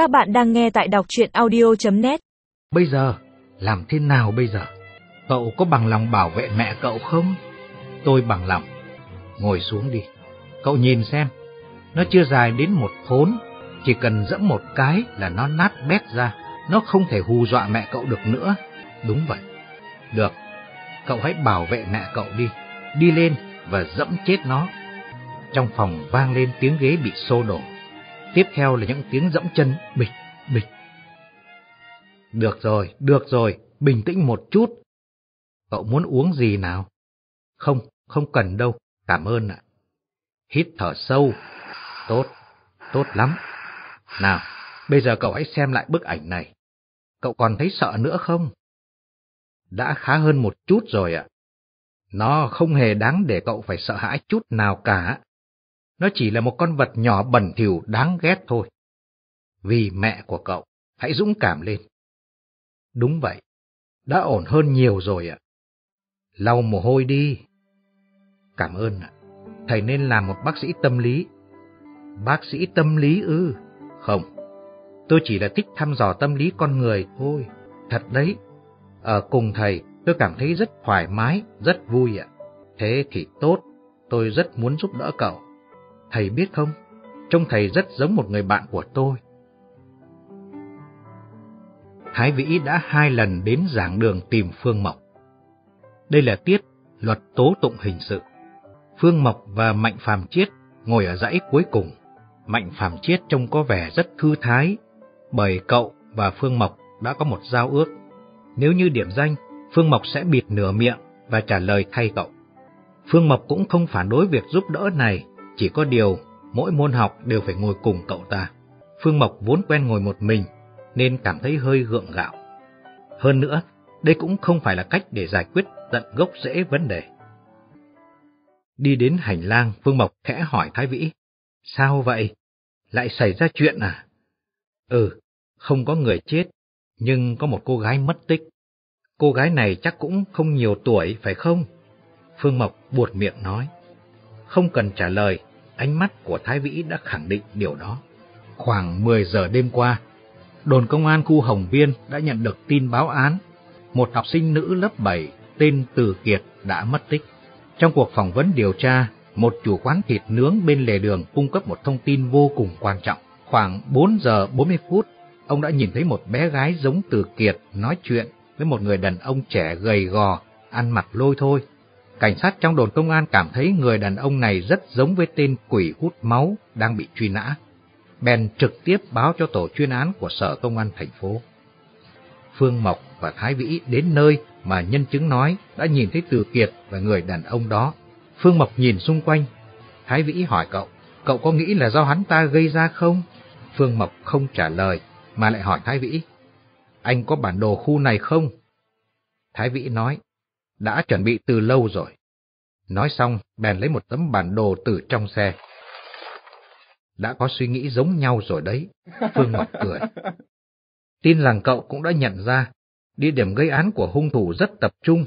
Các bạn đang nghe tại đọc chuyện audio.net Bây giờ, làm thế nào bây giờ? Cậu có bằng lòng bảo vệ mẹ cậu không? Tôi bằng lòng. Ngồi xuống đi. Cậu nhìn xem, nó chưa dài đến một thốn, chỉ cần dẫm một cái là nó nát bét ra, nó không thể hù dọa mẹ cậu được nữa. Đúng vậy. Được, cậu hãy bảo vệ mẹ cậu đi, đi lên và dẫm chết nó. Trong phòng vang lên tiếng ghế bị xô đổ. Tiếp theo là những tiếng dẫm chân bịch, bịch. Được rồi, được rồi, bình tĩnh một chút. Cậu muốn uống gì nào? Không, không cần đâu, cảm ơn ạ. Hít thở sâu. Tốt, tốt lắm. Nào, bây giờ cậu hãy xem lại bức ảnh này. Cậu còn thấy sợ nữa không? Đã khá hơn một chút rồi ạ. Nó không hề đáng để cậu phải sợ hãi chút nào cả. Nó chỉ là một con vật nhỏ bẩn thỉu đáng ghét thôi. Vì mẹ của cậu, hãy dũng cảm lên. Đúng vậy, đã ổn hơn nhiều rồi ạ. Lau mồ hôi đi. Cảm ơn ạ. Thầy nên làm một bác sĩ tâm lý. Bác sĩ tâm lý ư? Không, tôi chỉ là thích thăm dò tâm lý con người thôi. Thật đấy, ở cùng thầy tôi cảm thấy rất thoải mái, rất vui ạ. Thế thì tốt, tôi rất muốn giúp đỡ cậu. Thầy biết không, trông thầy rất giống một người bạn của tôi. Thái Vĩ đã hai lần đến giảng đường tìm Phương Mộc. Đây là tiết luật tố tụng hình sự. Phương Mộc và Mạnh Phàm Chiết ngồi ở dãy cuối cùng. Mạnh Phàm Chiết trông có vẻ rất thư thái, bởi cậu và Phương Mộc đã có một giao ước. Nếu như điểm danh, Phương Mộc sẽ bịt nửa miệng và trả lời thay cậu. Phương Mộc cũng không phản đối việc giúp đỡ này, chỉ có điều mỗi môn học đều phải ngồi cùng cậu ta. Phương Mộc vốn quen ngồi một mình, nên cảm thấy hơi gượng gạo. Hơn nữa, đây cũng không phải là cách để giải quyết tận gốc rễ vấn đề. Đi đến hành lang, Phương Mộc khẽ hỏi Thái Vĩ, sao vậy? Lại xảy ra chuyện à? Ừ, không có người chết, nhưng có một cô gái mất tích. Cô gái này chắc cũng không nhiều tuổi, phải không? Phương Mộc buột miệng nói. Không cần trả lời, ánh mắt của Thái Vĩ đã khẳng định điều đó. Khoảng 10 giờ đêm qua, đồn công an khu Hồng Viên đã nhận được tin báo án. Một học sinh nữ lớp 7 tên Từ Kiệt đã mất tích. Trong cuộc phỏng vấn điều tra, một chủ quán thịt nướng bên lề đường cung cấp một thông tin vô cùng quan trọng. Khoảng 4 giờ 40 phút, ông đã nhìn thấy một bé gái giống Từ Kiệt nói chuyện với một người đàn ông trẻ gầy gò, ăn mặc lôi thôi. Cảnh sát trong đồn công an cảm thấy người đàn ông này rất giống với tên quỷ hút máu đang bị truy nã. Bèn trực tiếp báo cho tổ chuyên án của Sở Công an thành phố. Phương Mộc và Thái Vĩ đến nơi mà nhân chứng nói đã nhìn thấy Từ Kiệt và người đàn ông đó. Phương Mộc nhìn xung quanh. Thái Vĩ hỏi cậu, cậu có nghĩ là do hắn ta gây ra không? Phương Mộc không trả lời, mà lại hỏi Thái Vĩ. Anh có bản đồ khu này không? Thái Vĩ nói, đã chuẩn bị từ lâu rồi. Nói xong, bèn lấy một tấm bản đồ từ trong xe. Đã có suy nghĩ giống nhau rồi đấy, Phương Mộc cười. Tin rằng cậu cũng đã nhận ra, địa điểm gây án của hung thủ rất tập trung.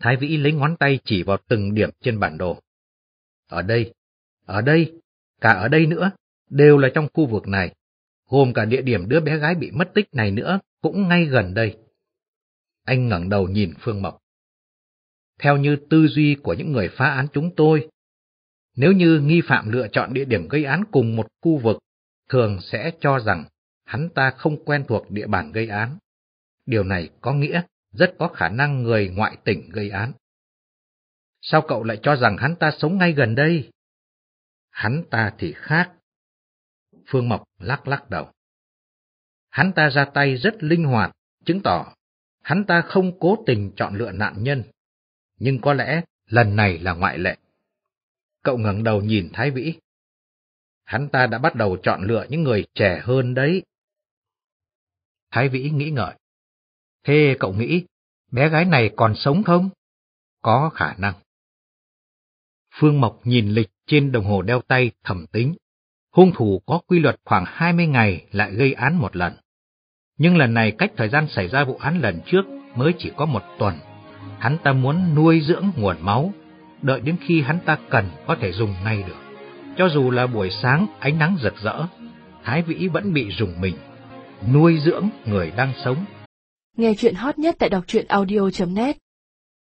Thái Vĩ lấy ngón tay chỉ vào từng điểm trên bản đồ. Ở đây, ở đây, cả ở đây nữa, đều là trong khu vực này, gồm cả địa điểm đứa bé gái bị mất tích này nữa, cũng ngay gần đây. Anh ngẩng đầu nhìn Phương Mộc. Theo như tư duy của những người phá án chúng tôi, nếu như nghi phạm lựa chọn địa điểm gây án cùng một khu vực, thường sẽ cho rằng hắn ta không quen thuộc địa bàn gây án. Điều này có nghĩa rất có khả năng người ngoại tỉnh gây án. Sao cậu lại cho rằng hắn ta sống ngay gần đây? Hắn ta thì khác. Phương Mộc lắc lắc đầu. Hắn ta ra tay rất linh hoạt, chứng tỏ hắn ta không cố tình chọn lựa nạn nhân. Nhưng có lẽ lần này là ngoại lệ. Cậu ngẩng đầu nhìn Thái Vĩ. Hắn ta đã bắt đầu chọn lựa những người trẻ hơn đấy. Thái Vĩ nghĩ ngợi. Thế cậu nghĩ, bé gái này còn sống không? Có khả năng. Phương Mộc nhìn lịch trên đồng hồ đeo tay thầm tính. Hung thủ có quy luật khoảng 20 ngày lại gây án một lần. Nhưng lần này cách thời gian xảy ra vụ án lần trước mới chỉ có một tuần. Hắn ta muốn nuôi dưỡng nguồn máu, đợi đến khi hắn ta cần có thể dùng ngay được. Cho dù là buổi sáng ánh nắng rực rỡ, Thái Vĩ vẫn bị rùng mình, nuôi dưỡng người đang sống. Nghe chuyện hot nhất tại đọc truyện audio.net